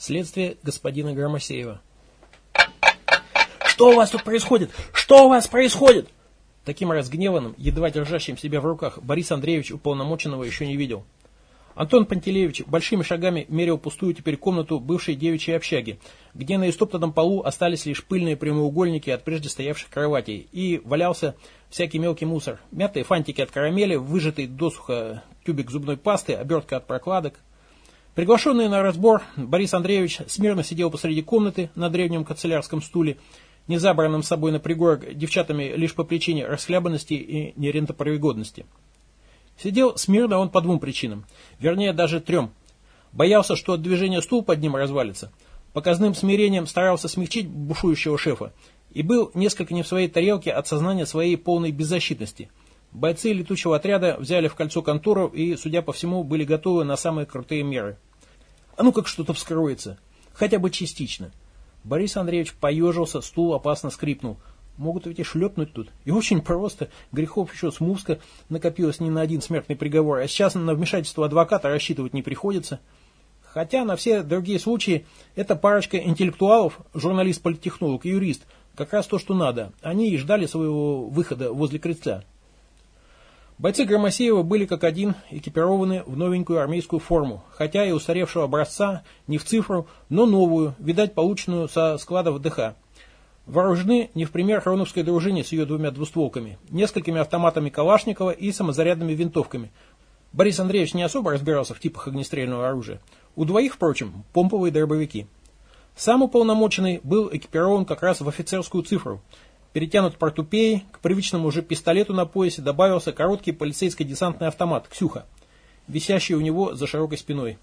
Следствие господина Громосеева. «Что у вас тут происходит? Что у вас происходит?» Таким разгневанным, едва держащим себя в руках, Борис Андреевич уполномоченного еще не видел. Антон Пантелеевич большими шагами мерил пустую теперь комнату бывшей девичьей общаги, где на истоптанном полу остались лишь пыльные прямоугольники от прежде стоявших кроватей, и валялся всякий мелкий мусор, мятые фантики от карамели, выжатый досуха тюбик зубной пасты, обертка от прокладок. Приглашенный на разбор, Борис Андреевич смирно сидел посреди комнаты на древнем канцелярском стуле, не забранным собой на пригорок девчатами лишь по причине расхлябанности и нерентопривигодности. Сидел смирно он по двум причинам, вернее даже трем. Боялся, что от движения стул под ним развалится. Показным смирением старался смягчить бушующего шефа и был несколько не в своей тарелке от сознания своей полной беззащитности. Бойцы летучего отряда взяли в кольцо контору и, судя по всему, были готовы на самые крутые меры. А ну как что-то вскроется, хотя бы частично. Борис Андреевич поежился, стул опасно скрипнул. Могут ведь и шлепнуть тут. И очень просто. Грехов еще с Муска накопилось не на один смертный приговор, а сейчас на вмешательство адвоката рассчитывать не приходится. Хотя на все другие случаи эта парочка интеллектуалов, журналист-политтехнолог и юрист, как раз то, что надо. Они и ждали своего выхода возле крыльца. Бойцы Громосеева были как один экипированы в новенькую армейскую форму, хотя и устаревшего образца, не в цифру, но новую, видать, полученную со складов ДХ. Вооружены не в пример хроновской дружине с ее двумя двустволками, несколькими автоматами Калашникова и самозарядными винтовками. Борис Андреевич не особо разбирался в типах огнестрельного оружия. У двоих, впрочем, помповые дробовики. Сам уполномоченный был экипирован как раз в офицерскую цифру. Перетянут портупеей, к привычному уже пистолету на поясе добавился короткий полицейско-десантный автомат «Ксюха», висящий у него за широкой спиной.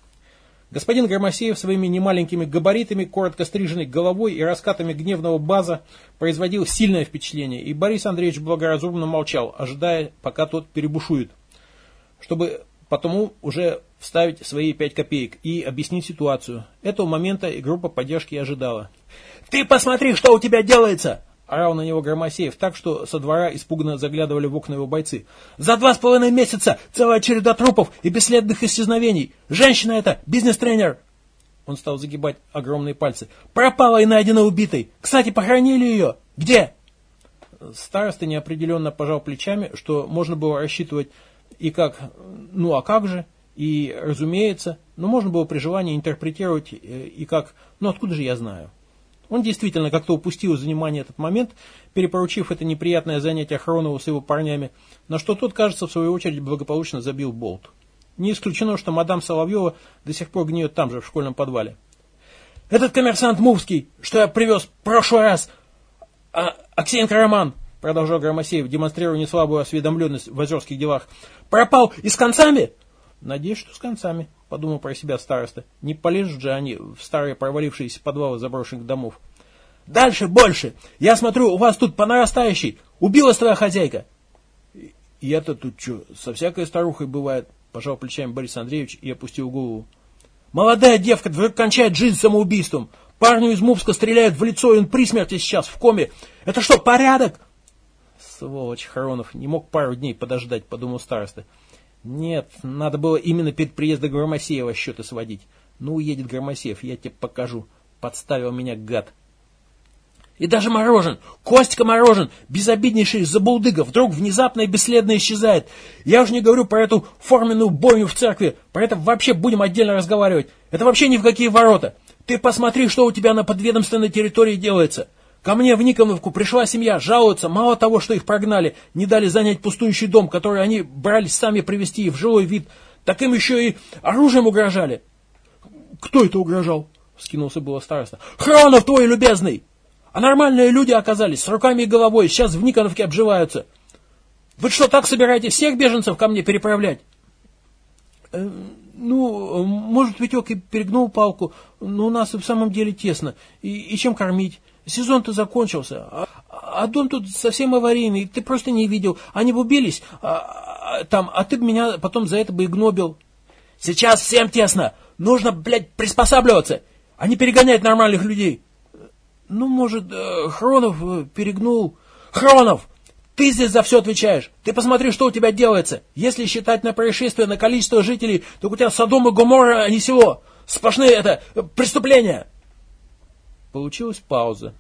Господин Громосеев своими немаленькими габаритами, коротко стриженной головой и раскатами гневного база производил сильное впечатление, и Борис Андреевич благоразумно молчал, ожидая, пока тот перебушует, чтобы потому уже вставить свои пять копеек и объяснить ситуацию. Этого момента и группа поддержки ожидала. «Ты посмотри, что у тебя делается!» Орал на него Громосеев так, что со двора испуганно заглядывали в окна его бойцы. «За два с половиной месяца целая череда трупов и бесследных исчезновений! Женщина это! Бизнес-тренер!» Он стал загибать огромные пальцы. «Пропала и найдена убитой! Кстати, похоронили ее! Где?» Староста неопределенно пожал плечами, что можно было рассчитывать и как «ну а как же?» и «разумеется», но можно было при желании интерпретировать э, и как «ну откуда же я знаю?» Он действительно как-то упустил из внимания этот момент, перепоручив это неприятное занятие Хронову с его парнями, на что тот, кажется, в свою очередь благополучно забил болт. Не исключено, что мадам Соловьева до сих пор гниет там же, в школьном подвале. «Этот коммерсант Мувский, что я привез в прошлый раз, а, Аксенко Роман», продолжал Громосеев, демонстрируя неслабую осведомленность в озерских делах, «пропал и с концами?» «Надеюсь, что с концами», — подумал про себя староста. «Не полезут же они в старые провалившиеся подвалы заброшенных домов». «Дальше больше! Я смотрю, у вас тут по нарастающей! Убилась твоя хозяйка!» «Я-то тут что, со всякой старухой бывает», — пожал плечами Борис Андреевич и опустил голову. «Молодая девка вдруг кончает жизнь самоубийством! Парню из Мувска стреляют в лицо, и он при смерти сейчас в коме! Это что, порядок?» «Сволочь Харонов, не мог пару дней подождать», — подумал староста. Нет, надо было именно перед приездом Громосеева счеты сводить. Ну, уедет Громосеев, я тебе покажу. Подставил меня гад. И даже Морожен, Костька Морожен, безобиднейший забулдыга, вдруг внезапно и бесследно исчезает. Я уже не говорю про эту форменную бойню в церкви, про это вообще будем отдельно разговаривать. Это вообще ни в какие ворота. Ты посмотри, что у тебя на подведомственной территории делается. Ко мне в Никоновку пришла семья, жалуются, мало того, что их прогнали, не дали занять пустующий дом, который они брались сами привести в жилой вид, так им еще и оружием угрожали. Кто это угрожал? Вскинулся было староста. Хронов твой любезный! А нормальные люди оказались, с руками и головой, сейчас в Никоновке обживаются. Вы что, так собираетесь всех беженцев ко мне переправлять? Э, ну, может, Витек и перегнул палку, но у нас и в самом деле тесно. И, и чем кормить? Сезон-то закончился, а, а дом тут совсем аварийный, ты просто не видел. Они бы убились, а, а, там, а ты бы меня потом за это бы и гнобил. Сейчас всем тесно, нужно, блядь, приспосабливаться, а не перегонять нормальных людей. Ну, может, э, Хронов э, перегнул. Хронов, Ты здесь за все отвечаешь. Ты посмотри, что у тебя делается. Если считать на происшествие, на количество жителей, то у тебя Содом и Гоморра, а не село. Сплошные это преступления. Получилась пауза.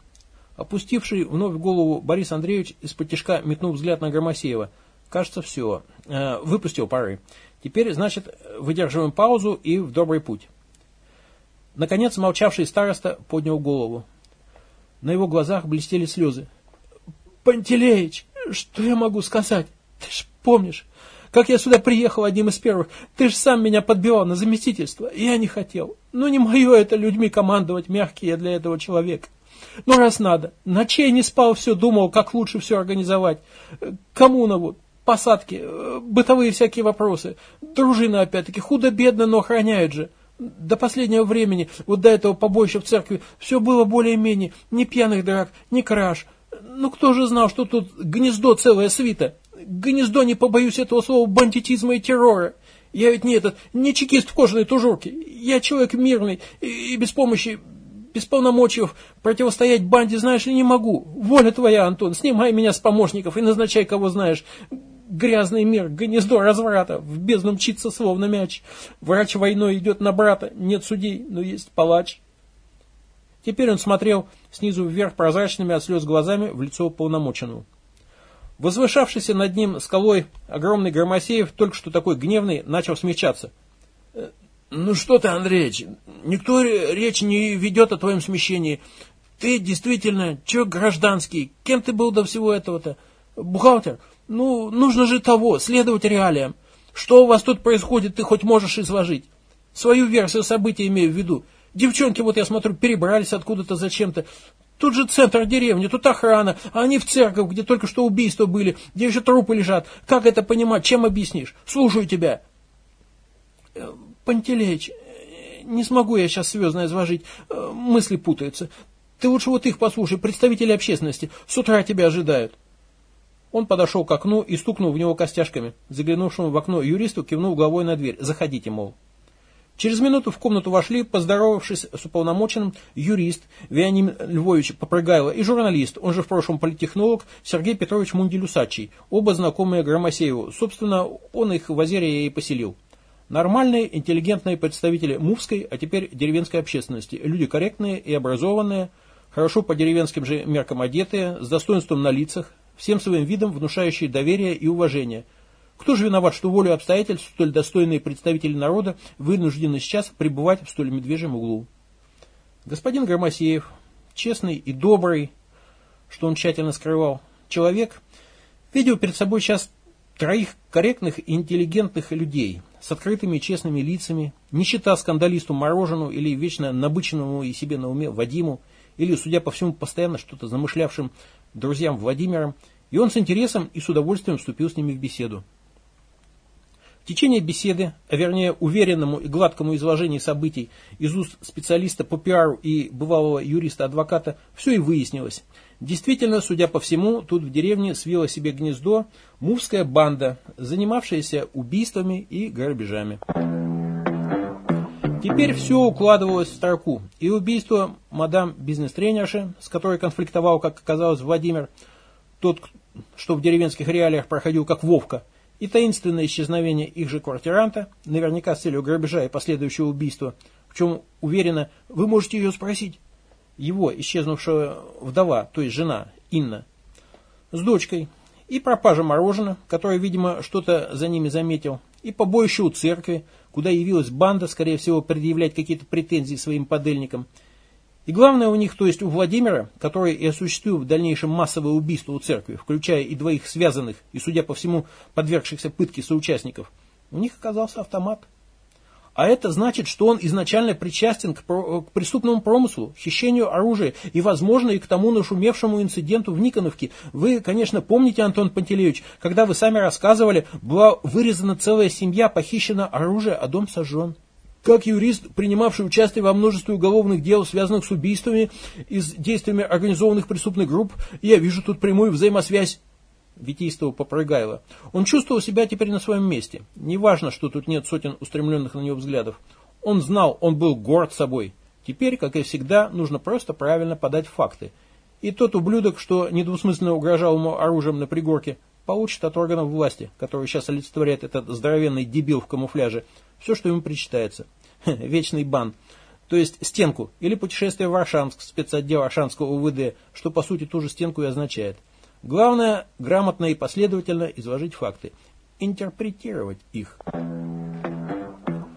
Опустивший вновь голову Борис Андреевич из-под тяжка метнул взгляд на Громосеева. Кажется, все. Э, выпустил пары. Теперь, значит, выдерживаем паузу и в добрый путь. Наконец, молчавший староста поднял голову. На его глазах блестели слезы. «Пантелеич, что я могу сказать? Ты ж помнишь, как я сюда приехал одним из первых. Ты же сам меня подбивал на заместительство. Я не хотел. Ну, не мое это людьми командовать, мягкие для этого человека. Ну, раз надо. Ночей не спал, все думал, как лучше все организовать. Коммуна вот, посадки, бытовые всякие вопросы. Дружина опять-таки, худо-бедно, но охраняют же. До последнего времени, вот до этого побоища в церкви, все было более-менее. Ни пьяных драк, ни краж. Ну, кто же знал, что тут гнездо целая свита? Гнездо, не побоюсь этого слова, бандитизма и террора. Я ведь не этот, не чекист в кожаной тужурке. Я человек мирный и, без помощи, без полномочий противостоять банде, знаешь ли, не могу. Воля твоя, Антон, снимай меня с помощников и назначай, кого знаешь. Грязный мир, гнездо разврата, в бездну мчится словно мяч. Врач войной идет на брата, нет судей, но есть палач. Теперь он смотрел снизу вверх прозрачными от слез глазами в лицо полномоченного. Возвышавшийся над ним скалой огромный Громосеев, только что такой гневный, начал смягчаться. «Э, «Ну что ты, Андреевич, никто речь не ведет о твоем смещении. Ты действительно человек гражданский. Кем ты был до всего этого-то? Бухгалтер? Ну, нужно же того, следовать реалиям. Что у вас тут происходит, ты хоть можешь изложить. Свою версию событий имею в виду. Девчонки, вот я смотрю, перебрались откуда-то зачем-то. Тут же центр деревни, тут охрана, а они в церковь, где только что убийства были, где еще трупы лежат. Как это понимать, чем объяснишь? Слушаю тебя. Э, Пантелеич, э, не смогу я сейчас связно изложить, э, мысли путаются. Ты лучше вот их послушай, представители общественности, с утра тебя ожидают. Он подошел к окну и стукнул в него костяшками. Заглянувшему в окно юристу кивнул головой на дверь. Заходите, мол. Через минуту в комнату вошли, поздоровавшись с уполномоченным, юрист Вианим Львович Попрыгайло и журналист, он же в прошлом политтехнолог Сергей Петрович Мундилюсачий, оба знакомые Громосееву. Собственно, он их в Озере и поселил. Нормальные, интеллигентные представители мувской, а теперь деревенской общественности. Люди корректные и образованные, хорошо по деревенским же меркам одетые, с достоинством на лицах, всем своим видом внушающие доверие и уважение – кто же виноват, что волю обстоятельств столь достойные представители народа вынуждены сейчас пребывать в столь медвежьем углу? Господин Громосеев, честный и добрый, что он тщательно скрывал, человек, видел перед собой сейчас троих корректных и интеллигентных людей с открытыми честными лицами, не считая скандалисту Морожену или вечно набыченному и себе на уме Вадиму, или, судя по всему, постоянно что-то замышлявшим друзьям Владимиром, и он с интересом и с удовольствием вступил с ними в беседу. Течение беседы, а вернее уверенному и гладкому изложению событий из уст специалиста по пиару и бывалого юриста-адвоката, все и выяснилось. Действительно, судя по всему, тут в деревне свила себе гнездо мувская банда, занимавшаяся убийствами и грабежами. Теперь все укладывалось в строку. И убийство мадам бизнес-тренерши, с которой конфликтовал, как оказалось, Владимир, тот, что в деревенских реалиях проходил как Вовка – и таинственное исчезновение их же квартиранта, наверняка с целью грабежа и последующего убийства, в чем уверена, вы можете ее спросить, его исчезнувшая вдова, то есть жена, Инна, с дочкой, и пропажа мороженого, которая, видимо, что-то за ними заметил, и побоище у церкви, куда явилась банда, скорее всего, предъявлять какие-то претензии своим подельникам – и главное у них, то есть у Владимира, который и осуществил в дальнейшем массовое убийство у церкви, включая и двоих связанных и, судя по всему, подвергшихся пытке соучастников, у них оказался автомат. А это значит, что он изначально причастен к, к преступному промыслу, хищению оружия и, возможно, и к тому нашумевшему инциденту в Никоновке. Вы, конечно, помните, Антон Пантелеевич, когда вы сами рассказывали, была вырезана целая семья, похищено оружие, а дом сожжен. Как юрист, принимавший участие во множестве уголовных дел, связанных с убийствами и с действиями организованных преступных групп, я вижу тут прямую взаимосвязь. Витийствовал Попрыгайло. Он чувствовал себя теперь на своем месте. Неважно, что тут нет сотен устремленных на него взглядов. Он знал, он был горд собой. Теперь, как и всегда, нужно просто правильно подать факты. И тот ублюдок, что недвусмысленно угрожал ему оружием на пригорке, получит от органов власти, который сейчас олицетворяет этот здоровенный дебил в камуфляже, все, что ему причитается. Вечный бан. То есть стенку или путешествие в Аршанск, спецотдел Аршанского УВД, что по сути ту же стенку и означает. Главное, грамотно и последовательно изложить факты. Интерпретировать их.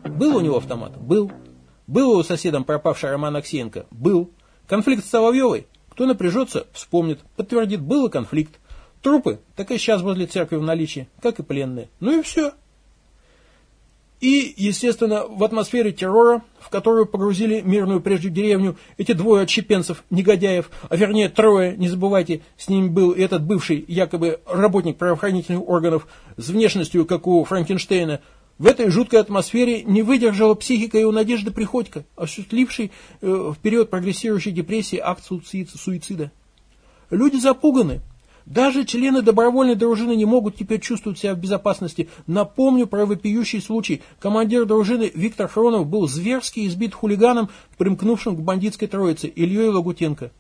Был у него автомат? Был. Был у соседом пропавший Роман Аксенко? Был. Конфликт с Соловьевой? Кто напряжется, вспомнит, подтвердит, был конфликт. Трупы, так и сейчас возле церкви в наличии, как и пленные. Ну и все. И, естественно, в атмосфере террора, в которую погрузили мирную прежде деревню эти двое отщепенцев, негодяев, а вернее трое, не забывайте, с ними был и этот бывший, якобы работник правоохранительных органов с внешностью, как у Франкенштейна, в этой жуткой атмосфере не выдержала психика и у Надежды Приходько, осуществившей э, в период прогрессирующей депрессии акт суицида. Люди запуганы, даже члены добровольной дружины не могут теперь чувствовать себя в безопасности. Напомню про вопиющий случай. Командир дружины Виктор Хронов был зверски избит хулиганом, примкнувшим к бандитской троице, Ильей Лагутенко.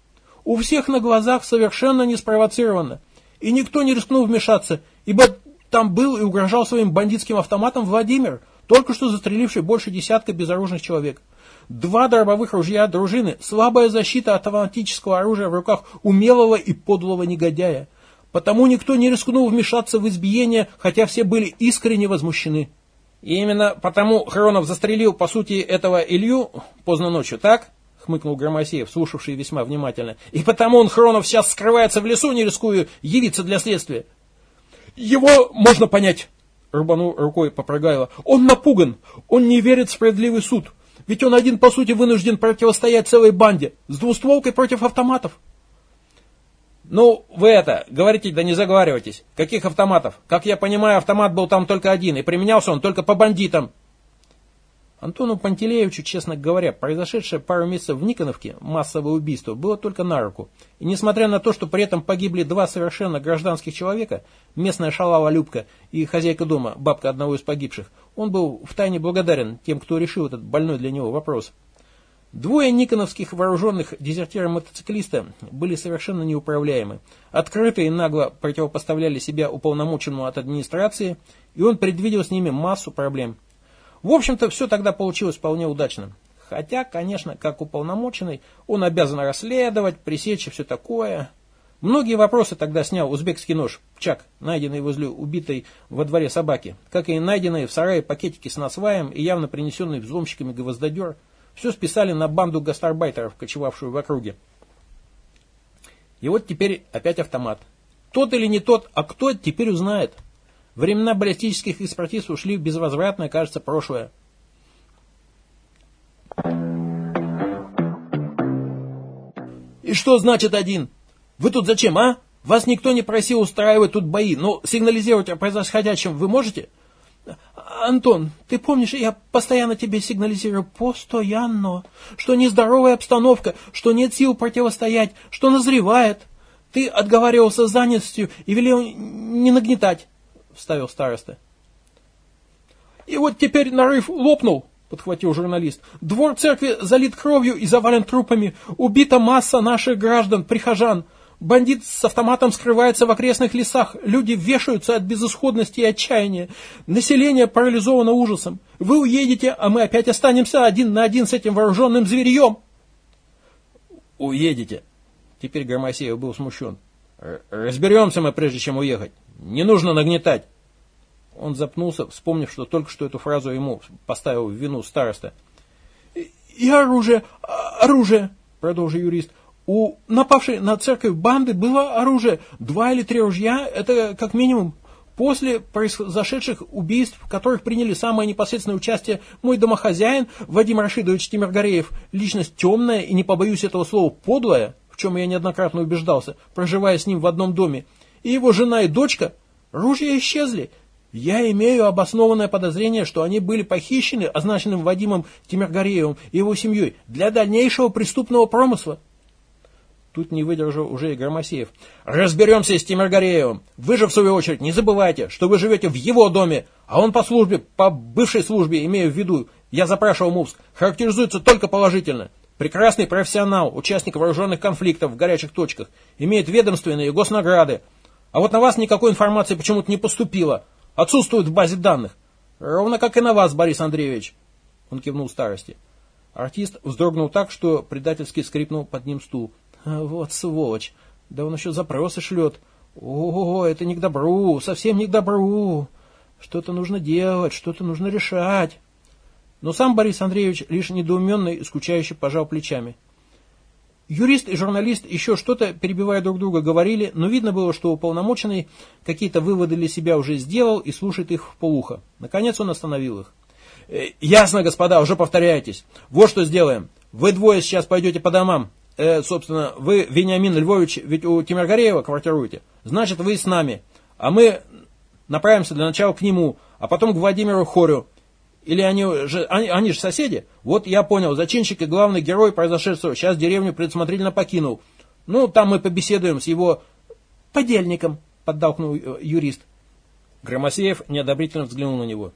У всех на глазах совершенно не спровоцировано. И никто не рискнул вмешаться, ибо там был и угрожал своим бандитским автоматом Владимир, только что застреливший больше десятка безоружных человек. Два дробовых ружья дружины, слабая защита от автоматического оружия в руках умелого и подлого негодяя. Потому никто не рискнул вмешаться в избиение, хотя все были искренне возмущены. И именно потому Хронов застрелил, по сути, этого Илью поздно ночью, так? Хмыкнул Громосеев, слушавший весьма внимательно. И потому он, Хронов, сейчас скрывается в лесу, не рискуя явиться для следствия. Его можно понять, рубанул рукой Попрыгайло. Он напуган, он не верит в справедливый суд. Ведь он один, по сути, вынужден противостоять целой банде с двустволкой против автоматов. Ну, вы это, говорите, да не заговаривайтесь. Каких автоматов? Как я понимаю, автомат был там только один, и применялся он только по бандитам. Антону Пантелеевичу, честно говоря, произошедшее пару месяцев в Никоновке массовое убийство было только на руку. И несмотря на то, что при этом погибли два совершенно гражданских человека, местная шалава Любка и хозяйка дома, бабка одного из погибших, он был втайне благодарен тем, кто решил этот больной для него вопрос. Двое никоновских вооруженных дезертира-мотоциклиста были совершенно неуправляемы. Открыто и нагло противопоставляли себя уполномоченному от администрации, и он предвидел с ними массу проблем. В общем-то, все тогда получилось вполне удачно. Хотя, конечно, как уполномоченный, он обязан расследовать, пресечь и все такое. Многие вопросы тогда снял узбекский нож, чак, найденный возле убитой во дворе собаки, как и найденные в сарае пакетики с насваем и явно принесенный взломщиками гвоздодер – все списали на банду гастарбайтеров, кочевавшую в округе. И вот теперь опять автомат. Тот или не тот, а кто теперь узнает. Времена баллистических экспертиз ушли в безвозвратное, кажется, прошлое. И что значит один? Вы тут зачем, а? Вас никто не просил устраивать тут бои, но сигнализировать о происходящем вы можете? Антон, ты помнишь, я постоянно тебе сигнализирую, постоянно, что нездоровая обстановка, что нет сил противостоять, что назревает. Ты отговаривался занятостью и велел не нагнетать, вставил староста. И вот теперь нарыв лопнул, подхватил журналист. Двор церкви залит кровью и завален трупами. Убита масса наших граждан, прихожан. Бандит с автоматом скрывается в окрестных лесах. Люди вешаются от безысходности и отчаяния. Население парализовано ужасом. Вы уедете, а мы опять останемся один на один с этим вооруженным зверьем. Уедете. Теперь Громосеев был смущен. Разберемся мы, прежде чем уехать. Не нужно нагнетать. Он запнулся, вспомнив, что только что эту фразу ему поставил в вину староста. «И оружие, оружие!» — продолжил юрист. У напавшей на церковь банды было оружие. Два или три ружья, это как минимум. После произошедших убийств, в которых приняли самое непосредственное участие мой домохозяин Вадим Рашидович Тимиргареев, личность темная и, не побоюсь этого слова, подлая, чем я неоднократно убеждался, проживая с ним в одном доме, и его жена и дочка, ружья исчезли. Я имею обоснованное подозрение, что они были похищены означенным Вадимом Тимиргареевым и его семьей для дальнейшего преступного промысла. Тут не выдержал уже и Громосеев. «Разберемся с Тимиргареевым. Вы же, в свою очередь, не забывайте, что вы живете в его доме, а он по службе, по бывшей службе, имею в виду, я запрашивал МУПСК, характеризуется только положительно. Прекрасный профессионал, участник вооруженных конфликтов в горячих точках, имеет ведомственные госнаграды. А вот на вас никакой информации почему-то не поступило. Отсутствует в базе данных. Ровно как и на вас, Борис Андреевич. Он кивнул старости. Артист вздрогнул так, что предательски скрипнул под ним стул. «А, вот сволочь. Да он еще запросы шлет. О, это не к добру, совсем не к добру. Что-то нужно делать, что-то нужно решать. Но сам Борис Андреевич лишь недоуменно и скучающе пожал плечами. Юрист и журналист еще что-то, перебивая друг друга, говорили, но видно было, что уполномоченный какие-то выводы для себя уже сделал и слушает их в полухо. Наконец он остановил их. «Э, «Ясно, господа, уже повторяетесь. Вот что сделаем. Вы двое сейчас пойдете по домам. Э, собственно, вы, Вениамин Львович, ведь у Тимиргареева квартируете. Значит, вы с нами. А мы направимся для начала к нему, а потом к Владимиру Хорю. Или они же, они, они же соседи? Вот я понял, зачинщик и главный герой произошедшего сейчас деревню предусмотрительно покинул. Ну, там мы побеседуем с его подельником, поддалкнул э, юрист. Громосеев неодобрительно взглянул на него.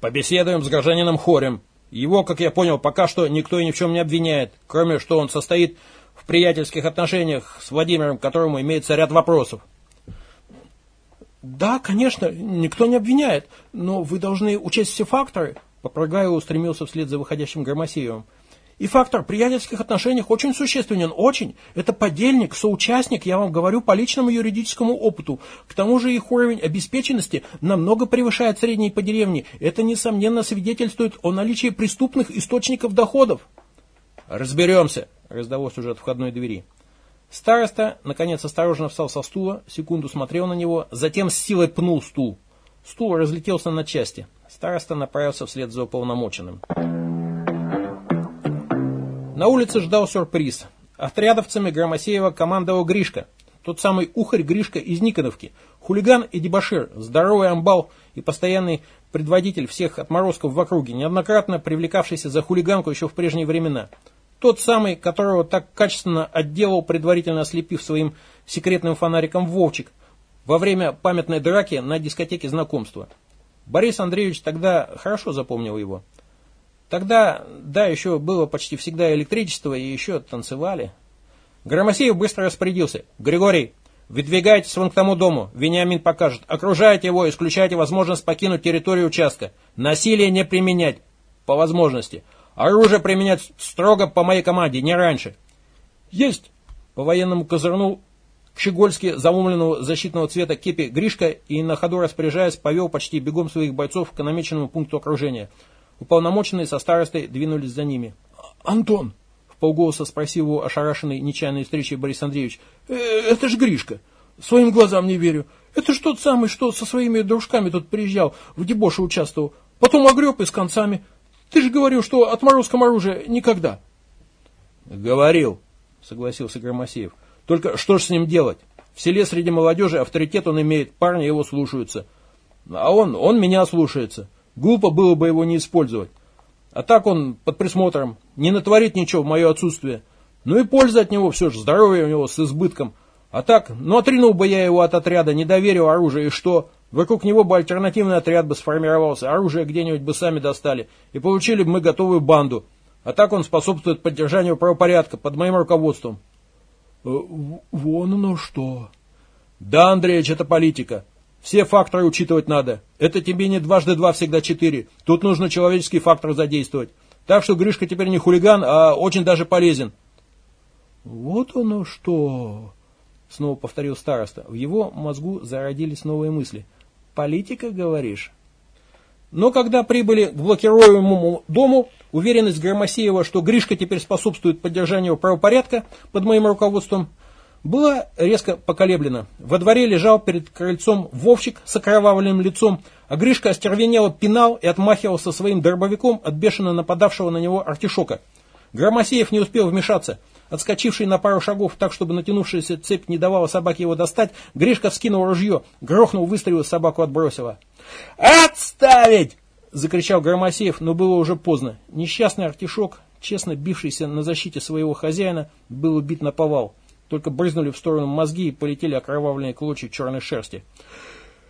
Побеседуем с гражданином Хорем. Его, как я понял, пока что никто и ни в чем не обвиняет, кроме что он состоит в приятельских отношениях с Владимиром, которому имеется ряд вопросов. Да, конечно, никто не обвиняет, но вы должны учесть все факторы. Попрыгая устремился вслед за выходящим Громосеевым. И фактор приятельских отношений очень существенен, очень. Это подельник, соучастник, я вам говорю по личному юридическому опыту. К тому же их уровень обеспеченности намного превышает средний по деревне. Это, несомненно, свидетельствует о наличии преступных источников доходов. Разберемся, раздалось уже от входной двери. Староста, наконец, осторожно встал со стула, секунду смотрел на него, затем с силой пнул стул. Стул разлетелся на части. Староста направился вслед за уполномоченным. На улице ждал сюрприз. Отрядовцами Громосеева командовал Гришка. Тот самый ухарь Гришка из Никоновки. Хулиган и дебошир, здоровый амбал и постоянный предводитель всех отморозков в округе, неоднократно привлекавшийся за хулиганку еще в прежние времена. Тот самый, которого так качественно отделал, предварительно ослепив своим секретным фонариком Вовчик во время памятной драки на дискотеке знакомства. Борис Андреевич тогда хорошо запомнил его. Тогда, да, еще было почти всегда электричество и еще танцевали. Громосеев быстро распорядился. «Григорий, выдвигайтесь вон к тому дому, Вениамин покажет. Окружайте его, исключайте возможность покинуть территорию участка. Насилие не применять, по возможности. Оружие применять строго по моей команде, не раньше. Есть! По-военному козырнул к щегольски замумленного защитного цвета кепи Гришка и на ходу распоряжаясь повел почти бегом своих бойцов к намеченному пункту окружения. Уполномоченные со старостой двинулись за ними. «Антон!» — в полголоса спросил его ошарашенный нечаянной встречей Борис Андреевич. «Э, «Это ж Гришка! Своим глазам не верю. Это ж тот самый, что со своими дружками тут приезжал, в дебоше участвовал. Потом огреб и с концами. Ты же говорил, что отморозком оружия никогда. Говорил, согласился Громосеев. Только что ж с ним делать? В селе среди молодежи авторитет он имеет, парни его слушаются. А он, он меня слушается. Глупо было бы его не использовать. А так он под присмотром, не натворит ничего в мое отсутствие. Ну и польза от него все же, здоровье у него с избытком. А так, ну отринул бы я его от отряда, не доверил оружие, и что? Вокруг него бы альтернативный отряд бы сформировался, оружие где-нибудь бы сами достали, и получили бы мы готовую банду. А так он способствует поддержанию правопорядка под моим руководством. Э, вон оно что. Да, Андреевич, это политика. Все факторы учитывать надо. Это тебе не дважды два всегда четыре. Тут нужно человеческий фактор задействовать. Так что Гришка теперь не хулиган, а очень даже полезен. Вот оно что, снова повторил староста. В его мозгу зародились новые мысли. Политика, говоришь? Но когда прибыли к блокируемому дому, уверенность Громосеева, что Гришка теперь способствует поддержанию правопорядка под моим руководством, была резко поколеблена. Во дворе лежал перед крыльцом Вовчик с окровавленным лицом, а Гришка остервенело пинал и отмахивался своим дробовиком от бешено нападавшего на него артишока. Громосеев не успел вмешаться – Отскочивший на пару шагов так, чтобы натянувшаяся цепь не давала собаке его достать, Гришка вскинул ружье, грохнул выстрел и собаку отбросила. «Отставить!» — закричал Громосеев, но было уже поздно. Несчастный артишок, честно бившийся на защите своего хозяина, был убит на повал. Только брызнули в сторону мозги и полетели окровавленные клочья черной шерсти.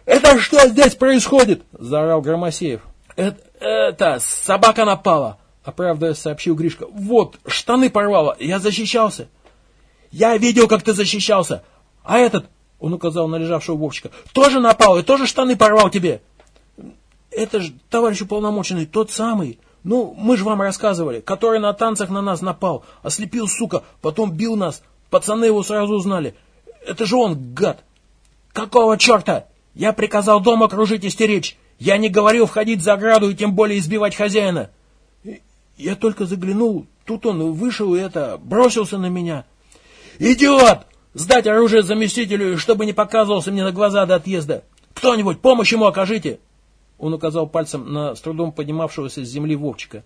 «Это что здесь происходит?» – заорал Громосеев. «Это, это собака напала!» Оправдываясь, сообщил Гришка. Вот, штаны порвало, я защищался. Я видел, как ты защищался. А этот, он указал на лежавшего Вовчика, тоже напал и тоже штаны порвал тебе. Это же, товарищ уполномоченный, тот самый. Ну, мы же вам рассказывали, который на танцах на нас напал, ослепил, сука, потом бил нас. Пацаны его сразу узнали. Это же он, гад. Какого черта? Я приказал дом окружить и стеречь. Я не говорил входить за ограду и тем более избивать хозяина. Я только заглянул, тут он вышел и это, бросился на меня. Идиот! Сдать оружие заместителю, чтобы не показывался мне на глаза до отъезда. Кто-нибудь, помощь ему окажите!» Он указал пальцем на с трудом поднимавшегося с земли Вовчика.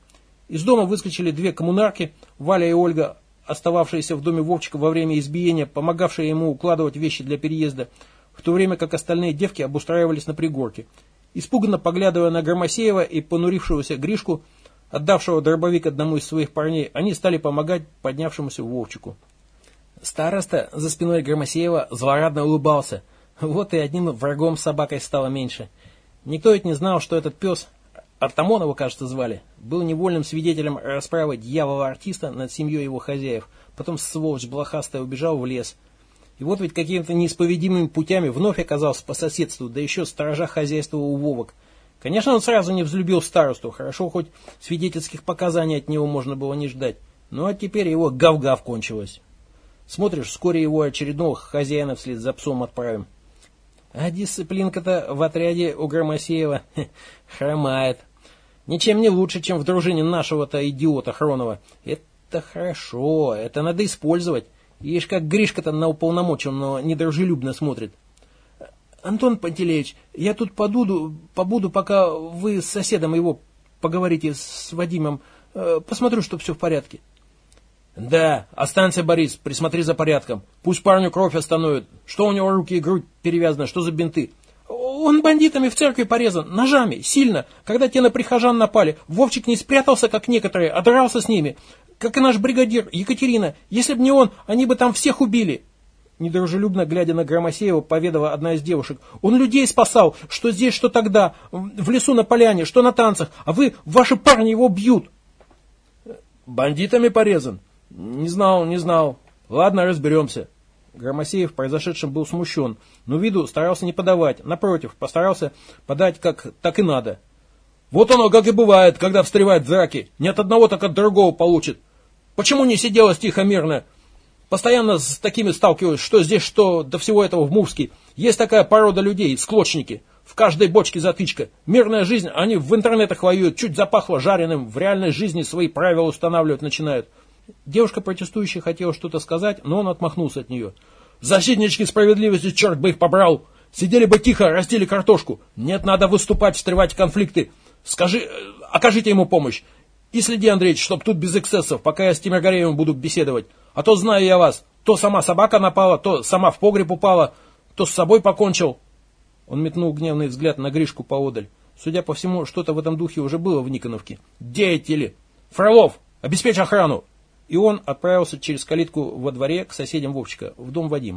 Из дома выскочили две коммунарки, Валя и Ольга, остававшиеся в доме Вовчика во время избиения, помогавшие ему укладывать вещи для переезда, в то время как остальные девки обустраивались на пригорке. Испуганно поглядывая на Громосеева и понурившегося Гришку, отдавшего дробовик одному из своих парней, они стали помогать поднявшемуся Вовчику. Староста за спиной Громосеева злорадно улыбался. Вот и одним врагом собакой стало меньше. Никто ведь не знал, что этот пес, Артамонова, кажется, звали, был невольным свидетелем расправы дьявола-артиста над семьей его хозяев. Потом сволочь блохастая убежал в лес. И вот ведь какими-то неисповедимыми путями вновь оказался по соседству, да еще сторожа хозяйства у Вовок. Конечно, он сразу не взлюбил старосту, хорошо хоть свидетельских показаний от него можно было не ждать. Ну а теперь его гав-гав кончилось. Смотришь, вскоре его очередного хозяина вслед за псом отправим. А дисциплинка-то в отряде у Громосеева хромает. Ничем не лучше, чем в дружине нашего-то идиота Хронова. Это хорошо, это надо использовать. Ишь, как Гришка-то на уполномоченного недружелюбно смотрит. Антон Пантелеич, я тут подуду, побуду, пока вы с соседом его поговорите с Вадимом. Э, посмотрю, что все в порядке. «Да, останься, Борис, присмотри за порядком. Пусть парню кровь остановит. Что у него руки и грудь перевязаны, что за бинты?» «Он бандитами в церкви порезан, ножами, сильно. Когда те на прихожан напали, Вовчик не спрятался, как некоторые, а дрался с ними. Как и наш бригадир, Екатерина. Если бы не он, они бы там всех убили». Недружелюбно глядя на Громосеева, поведала одна из девушек. «Он людей спасал, что здесь, что тогда, в лесу на поляне, что на танцах, а вы, ваши парни его бьют». «Бандитами порезан?» «Не знал, не знал. Ладно, разберемся». Громосеев произошедшим был смущен, но виду старался не подавать. Напротив, постарался подать как так и надо. «Вот оно, как и бывает, когда встревает в драки. Не от одного, так от другого получит. Почему не сиделось тихо мирно? Постоянно с такими сталкиваюсь, что здесь, что до всего этого в Мувске. Есть такая порода людей, склочники. В каждой бочке затычка. Мирная жизнь, они в интернетах воюют, чуть запахло жареным, в реальной жизни свои правила устанавливать начинают. Девушка протестующая хотела что-то сказать, но он отмахнулся от нее. «Защитнички справедливости, черт бы их побрал! Сидели бы тихо, растили картошку. Нет, надо выступать, встревать конфликты. Скажи, э, окажите ему помощь. И следи, Андреевич, чтоб тут без эксцессов, пока я с Тимиргареевым буду беседовать. А то знаю я вас, то сама собака напала, то сама в погреб упала, то с собой покончил». Он метнул гневный взгляд на Гришку поодаль. Судя по всему, что-то в этом духе уже было в Никоновке. «Деятели! Фролов, обеспечь охрану! И он отправился через калитку во дворе к соседям Вовчика, в дом Вадима.